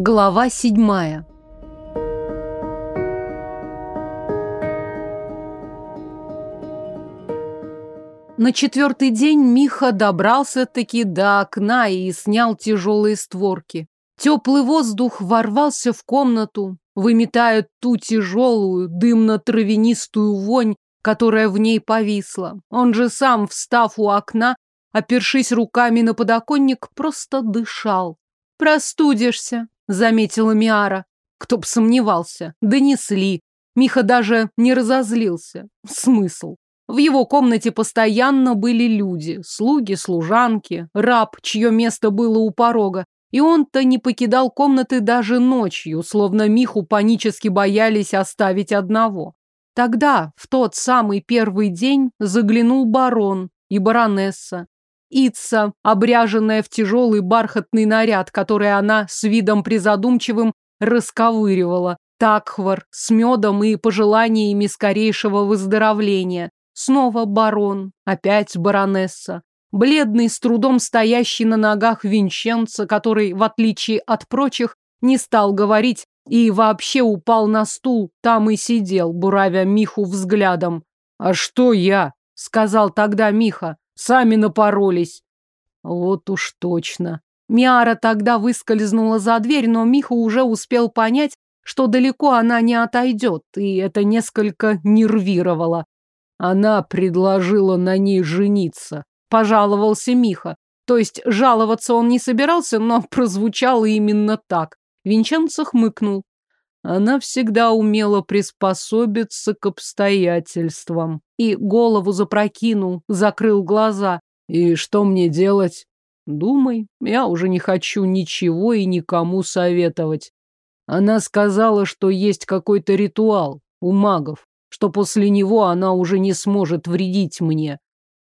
Глава седьмая. На четвертый день Миха добрался-таки до окна и снял тяжелые створки. Теплый воздух ворвался в комнату, выметая ту тяжелую, дымно-травянистую вонь, которая в ней повисла. Он же сам, встав у окна, опершись руками на подоконник, просто дышал. «Простудишься», заметила Миара. Кто б сомневался, донесли. Миха даже не разозлился. Смысл? В его комнате постоянно были люди, слуги, служанки, раб, чье место было у порога. И он-то не покидал комнаты даже ночью, словно Миху панически боялись оставить одного. Тогда, в тот самый первый день, заглянул барон и баронесса. Ица, обряженная в тяжелый бархатный наряд, который она с видом призадумчивым расковыривала. Такхвар с медом и пожеланиями скорейшего выздоровления. Снова барон, опять баронесса. Бледный, с трудом стоящий на ногах Винченца, который, в отличие от прочих, не стал говорить и вообще упал на стул, там и сидел, буравя Миху взглядом. «А что я?» — сказал тогда Миха. Сами напоролись. Вот уж точно. Миара тогда выскользнула за дверь, но Миха уже успел понять, что далеко она не отойдет, и это несколько нервировало. Она предложила на ней жениться. Пожаловался Миха. То есть жаловаться он не собирался, но прозвучало именно так. Винченцо хмыкнул. Она всегда умела приспособиться к обстоятельствам. И голову запрокинул, закрыл глаза. И что мне делать? Думай, я уже не хочу ничего и никому советовать. Она сказала, что есть какой-то ритуал у магов, что после него она уже не сможет вредить мне.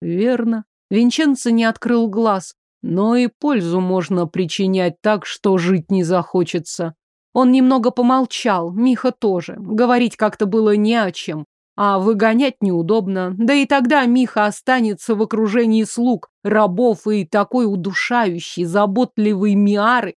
Верно. Винченцо не открыл глаз, но и пользу можно причинять так, что жить не захочется. Он немного помолчал, Миха тоже. Говорить как-то было не о чем. А выгонять неудобно. Да и тогда Миха останется в окружении слуг, рабов и такой удушающий, заботливый Миары.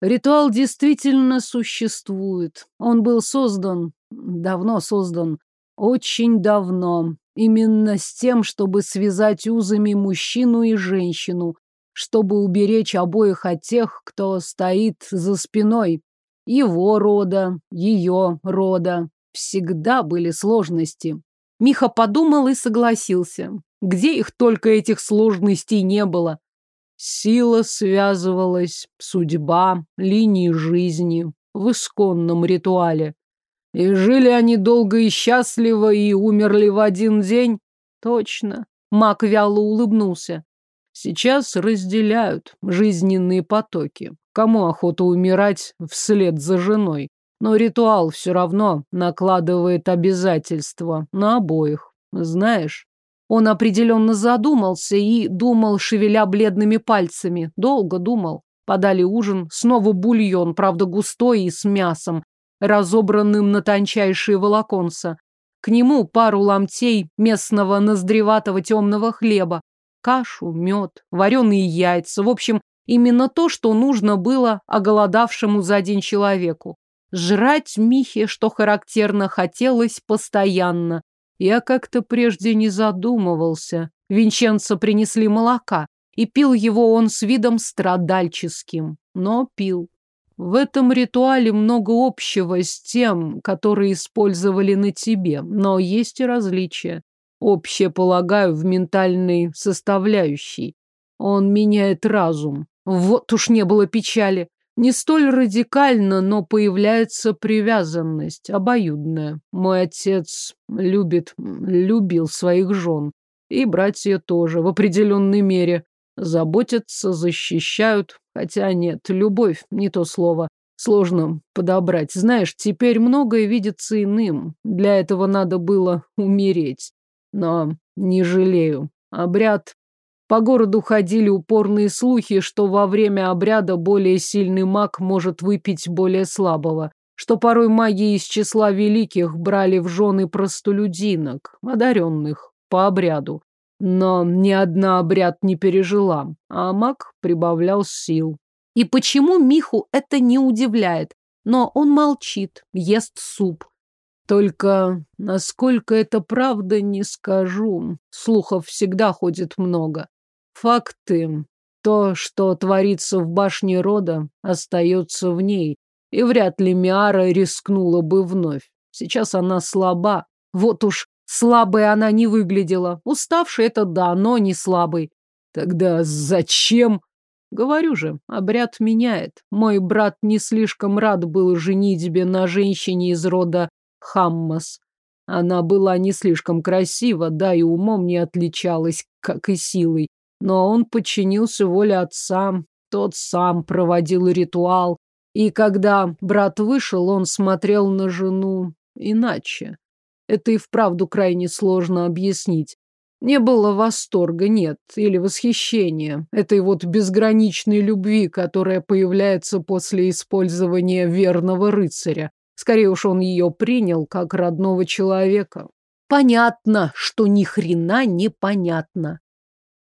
Ритуал действительно существует. Он был создан, давно создан, очень давно. Именно с тем, чтобы связать узами мужчину и женщину, чтобы уберечь обоих от тех, кто стоит за спиной, его рода, ее рода. Всегда были сложности. Миха подумал и согласился. Где их только этих сложностей не было? Сила связывалась, судьба, линии жизни в исконном ритуале. И жили они долго и счастливо, и умерли в один день. Точно. Мак вяло улыбнулся. Сейчас разделяют жизненные потоки. Кому охота умирать вслед за женой? Но ритуал все равно накладывает обязательства на обоих. Знаешь, он определенно задумался и думал, шевеля бледными пальцами. Долго думал. Подали ужин, снова бульон, правда густой и с мясом, разобранным на тончайшие волоконца. К нему пару ломтей местного ноздреватого темного хлеба, кашу, мед, вареные яйца, в общем, Именно то, что нужно было оголодавшему за день человеку. Жрать Михе, что характерно, хотелось постоянно. Я как-то прежде не задумывался. Винченцо принесли молока, и пил его он с видом страдальческим, но пил. В этом ритуале много общего с тем, который использовали на тебе, но есть и различия. Общее, полагаю, в ментальной составляющей. Он меняет разум, вот уж не было печали. Не столь радикально, но появляется привязанность, обоюдная. Мой отец любит, любил своих жен. И братья тоже, в определенной мере. Заботятся, защищают. Хотя нет, любовь не то слово. Сложно подобрать. Знаешь, теперь многое видится иным. Для этого надо было умереть. Но не жалею. Обряд по городу ходили упорные слухи, что во время обряда более сильный маг может выпить более слабого, что порой маги из числа великих брали в жены простолюдинок, одаренных, по обряду. Но ни одна обряд не пережила, а маг прибавлял сил. И почему Миху это не удивляет? Но он молчит, ест суп. Только насколько это правда, не скажу. Слухов всегда ходит много. Факты. То, что творится в башне рода, остается в ней. И вряд ли Миара рискнула бы вновь. Сейчас она слаба. Вот уж слабой она не выглядела. Уставший это да, но не слабый. Тогда зачем? Говорю же, обряд меняет. Мой брат не слишком рад был женитьбе на женщине из рода Хаммас. Она была не слишком красива, да и умом не отличалась, как и силой. Но он подчинился воле отца, тот сам проводил ритуал. И когда брат вышел, он смотрел на жену иначе. Это и вправду крайне сложно объяснить. Не было восторга, нет, или восхищения, этой вот безграничной любви, которая появляется после использования верного рыцаря. Скорее уж он ее принял как родного человека. Понятно, что ни хрена не понятно.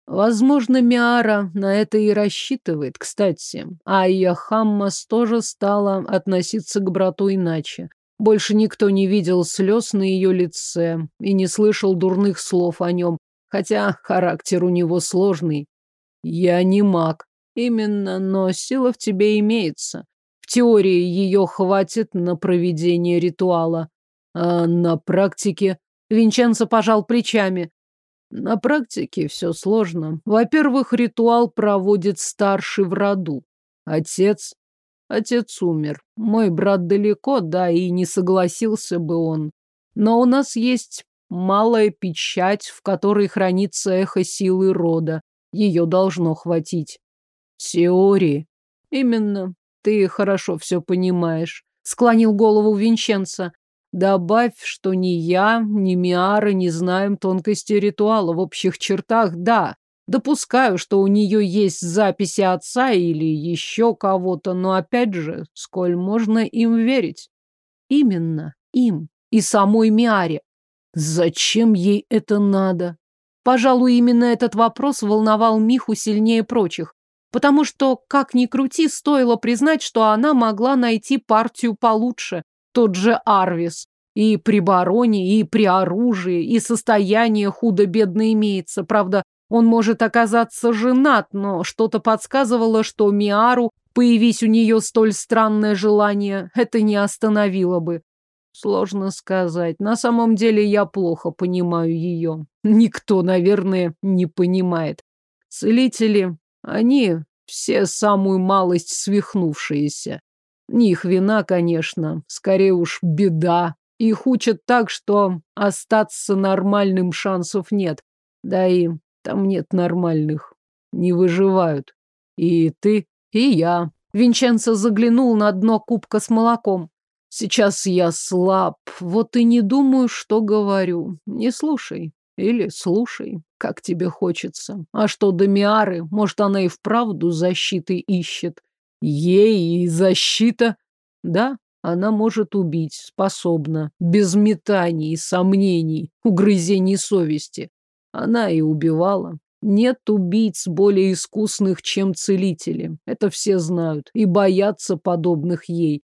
Возможно, Миара на это и рассчитывает, кстати. А Хаммас тоже стала относиться к брату иначе. Больше никто не видел слез на ее лице и не слышал дурных слов о нем, хотя характер у него сложный. Я не маг. Именно, но сила в тебе имеется. В теории ее хватит на проведение ритуала. А на практике... Винченцо пожал плечами. На практике все сложно. Во-первых, ритуал проводит старший в роду. Отец... Отец умер. Мой брат далеко, да, и не согласился бы он. Но у нас есть малая печать, в которой хранится эхо силы рода. Ее должно хватить. Теории. Именно. Ты хорошо все понимаешь. Склонил голову Винченца. Добавь, что ни я, ни Миара не знаем тонкости ритуала в общих чертах, да. Допускаю, что у нее есть записи отца или еще кого-то, но опять же, сколь можно им верить? Именно им и самой Миаре. Зачем ей это надо? Пожалуй, именно этот вопрос волновал Миху сильнее прочих потому что, как ни крути, стоило признать, что она могла найти партию получше, тот же Арвис. И при бароне, и при оружии, и состояние худо-бедно имеется. Правда, он может оказаться женат, но что-то подсказывало, что Миару, появись у нее столь странное желание, это не остановило бы. Сложно сказать. На самом деле я плохо понимаю ее. Никто, наверное, не понимает. Целители они все самую малость свихнувшиеся. Не их вина, конечно, скорее уж беда. Их учат так, что остаться нормальным шансов нет. Да и там нет нормальных. Не выживают. И ты, и я. Винченцо заглянул на дно кубка с молоком. Сейчас я слаб, вот и не думаю, что говорю. Не слушай. Или слушай, как тебе хочется. А что до Миары, может, она и вправду защиты ищет. Ей и защита. Да, она может убить, способна, без метаний сомнений, угрызений совести. Она и убивала. Нет убийц более искусных, чем целители. Это все знают и боятся подобных ей.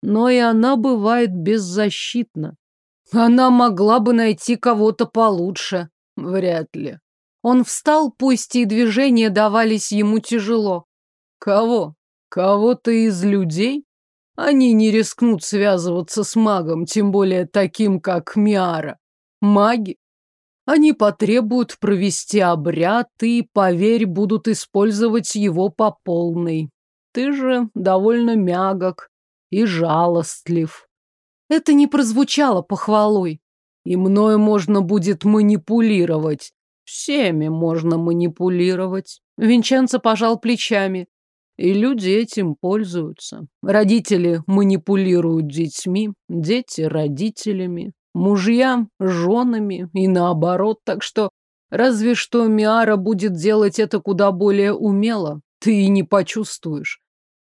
Но и она бывает беззащитна. Она могла бы найти кого-то получше. Вряд ли. Он встал, пусть и движения давались ему тяжело. Кого? Кого-то из людей? Они не рискнут связываться с магом, тем более таким, как Миара. Маги? Они потребуют провести обряд и, поверь, будут использовать его по полной. Ты же довольно мягок и жалостлив. Это не прозвучало похвалой. И мною можно будет манипулировать. Всеми можно манипулировать. Винченцо пожал плечами. И люди этим пользуются. Родители манипулируют детьми, дети родителями, мужья женами и наоборот. Так что разве что Миара будет делать это куда более умело. Ты и не почувствуешь.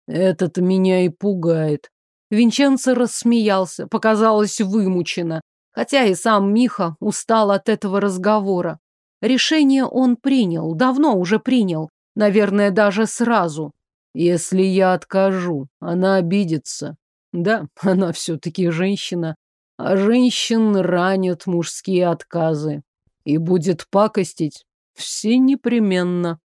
Этот меня и пугает. Винченцо рассмеялся, показалось вымученно, хотя и сам Миха устал от этого разговора. Решение он принял, давно уже принял, наверное, даже сразу. Если я откажу, она обидится. Да, она все-таки женщина, а женщин ранят мужские отказы. И будет пакостить все непременно.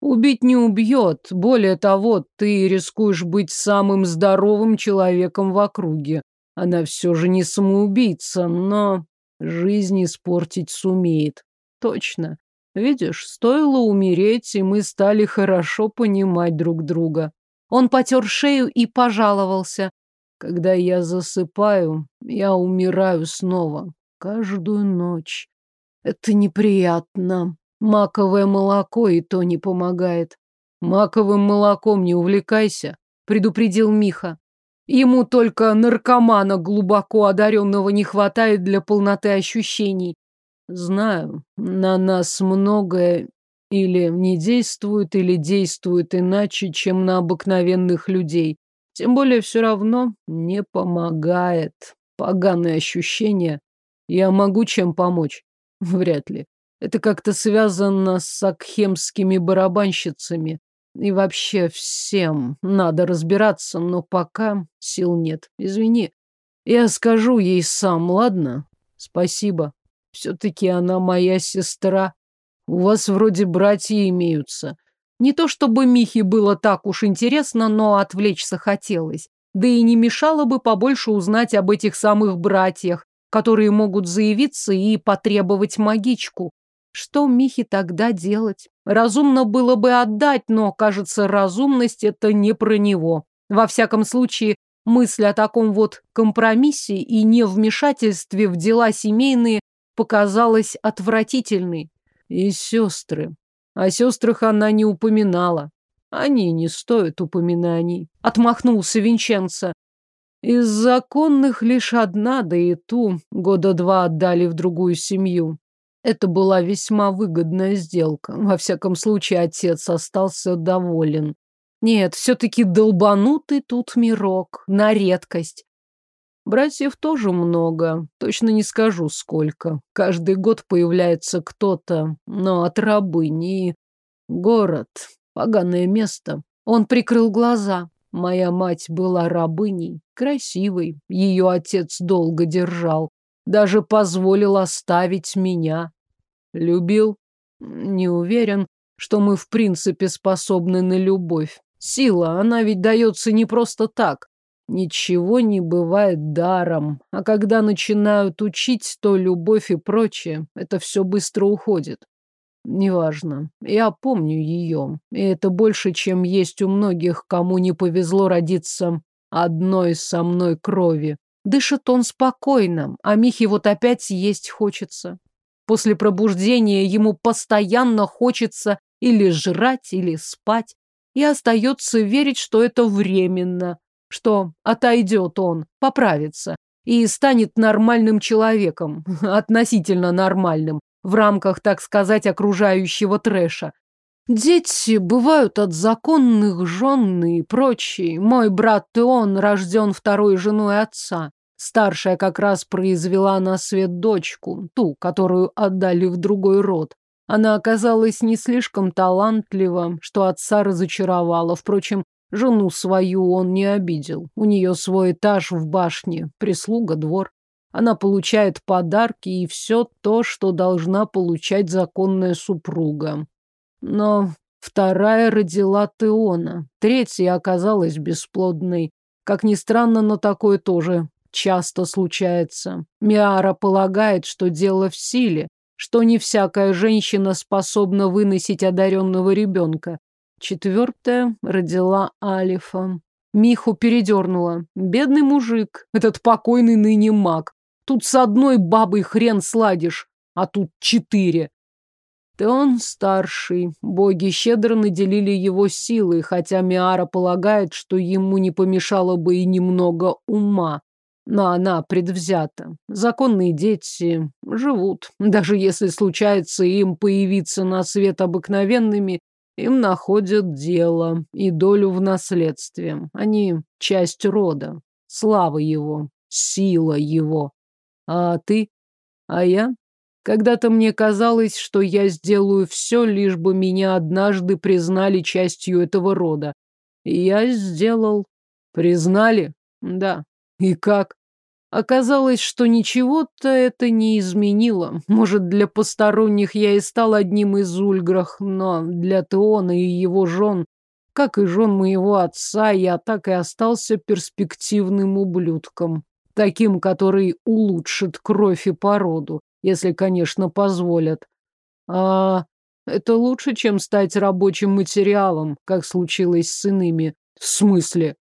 Убить не убьет. Более того, ты рискуешь быть самым здоровым человеком в округе. Она все же не самоубийца, но жизнь испортить сумеет. Точно. Видишь, стоило умереть, и мы стали хорошо понимать друг друга. Он потер шею и пожаловался. Когда я засыпаю, я умираю снова. Каждую ночь. Это неприятно. Маковое молоко и то не помогает. Маковым молоком не увлекайся, предупредил Миха. Ему только наркомана глубоко одаренного не хватает для полноты ощущений. Знаю, на нас многое или не действует, или действует иначе, чем на обыкновенных людей. Тем более все равно не помогает. Поганые ощущения. Я могу чем помочь? Вряд ли. Это как-то связано с акхемскими барабанщицами. И вообще всем надо разбираться, но пока сил нет. Извини. Я скажу ей сам, ладно? Спасибо. Все-таки она моя сестра. У вас вроде братья имеются. Не то чтобы Михе было так уж интересно, но отвлечься хотелось. Да и не мешало бы побольше узнать об этих самых братьях, которые могут заявиться и потребовать магичку. Что Михе тогда делать? Разумно было бы отдать, но, кажется, разумность это не про него. Во всяком случае, мысль о таком вот компромиссе и невмешательстве в дела семейные показалась отвратительной. И сестры. О сестрах она не упоминала. Они не стоят упоминаний. Отмахнулся Винченцо. Из законных лишь одна, да и ту года два отдали в другую семью. Это была весьма выгодная сделка. Во всяком случае, отец остался доволен. Нет, все-таки долбанутый тут мирок, на редкость. Братьев тоже много, точно не скажу сколько. Каждый год появляется кто-то, но от рабыни. Город, поганое место. Он прикрыл глаза. Моя мать была рабыней, красивой. Ее отец долго держал. Даже позволил оставить меня. Любил? Не уверен, что мы в принципе способны на любовь. Сила, она ведь дается не просто так. Ничего не бывает даром. А когда начинают учить, то любовь и прочее, это все быстро уходит. Неважно. Я помню ее. И это больше, чем есть у многих, кому не повезло родиться одной со мной крови. Дышит он спокойно, а Михе вот опять есть хочется. После пробуждения ему постоянно хочется или жрать, или спать. И остается верить, что это временно, что отойдет он, поправится и станет нормальным человеком, относительно нормальным, в рамках, так сказать, окружающего трэша. Дети бывают от законных жен и прочее. Мой брат Теон рожден второй женой отца. Старшая как раз произвела на свет дочку, ту, которую отдали в другой род. Она оказалась не слишком талантлива, что отца разочаровала. Впрочем, жену свою он не обидел. У нее свой этаж в башне, прислуга, двор. Она получает подарки и все то, что должна получать законная супруга. Но вторая родила Теона, третья оказалась бесплодной. Как ни странно, но такое тоже часто случается. Миара полагает, что дело в силе, что не всякая женщина способна выносить одаренного ребенка. Четвертая родила Алифа. Миху передернула. Бедный мужик, этот покойный ныне маг. Тут с одной бабой хрен сладишь, а тут четыре. Ты он старший. Боги щедро наделили его силой, хотя Миара полагает, что ему не помешало бы и немного ума. Но она предвзята. Законные дети живут. Даже если случается им появиться на свет обыкновенными, им находят дело и долю в наследстве. Они часть рода, слава его, сила его. А ты? А я? Когда-то мне казалось, что я сделаю все, лишь бы меня однажды признали частью этого рода. Я сделал. Признали? Да. И как? Оказалось, что ничего-то это не изменило. Может, для посторонних я и стал одним из ульграх, но для Теона и его жен, как и жен моего отца, я так и остался перспективным ублюдком. Таким, который улучшит кровь и породу, если, конечно, позволят. А это лучше, чем стать рабочим материалом, как случилось с иными. В смысле?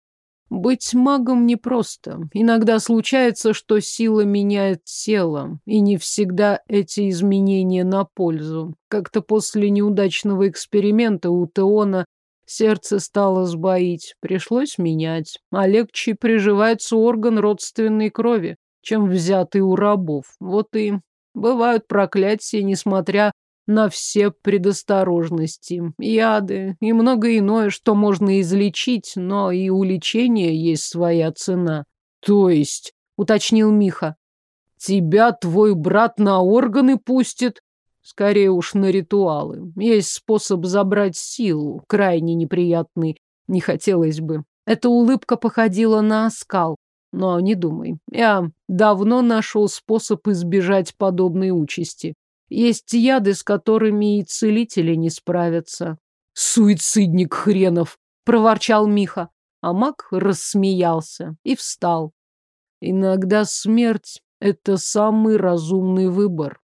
Быть магом непросто. Иногда случается, что сила меняет тело, и не всегда эти изменения на пользу. Как-то после неудачного эксперимента у Теона сердце стало сбоить. Пришлось менять. А легче приживается орган родственной крови, чем взятый у рабов. Вот и бывают проклятия, несмотря на все предосторожности, яды и многое иное, что можно излечить, но и у лечения есть своя цена. То есть, уточнил Миха, тебя твой брат на органы пустит? Скорее уж на ритуалы. Есть способ забрать силу, крайне неприятный, не хотелось бы. Эта улыбка походила на оскал. Но не думай, я давно нашел способ избежать подобной участи. Есть яды, с которыми и целители не справятся. Суицидник хренов, проворчал Миха. А маг рассмеялся и встал. Иногда смерть — это самый разумный выбор.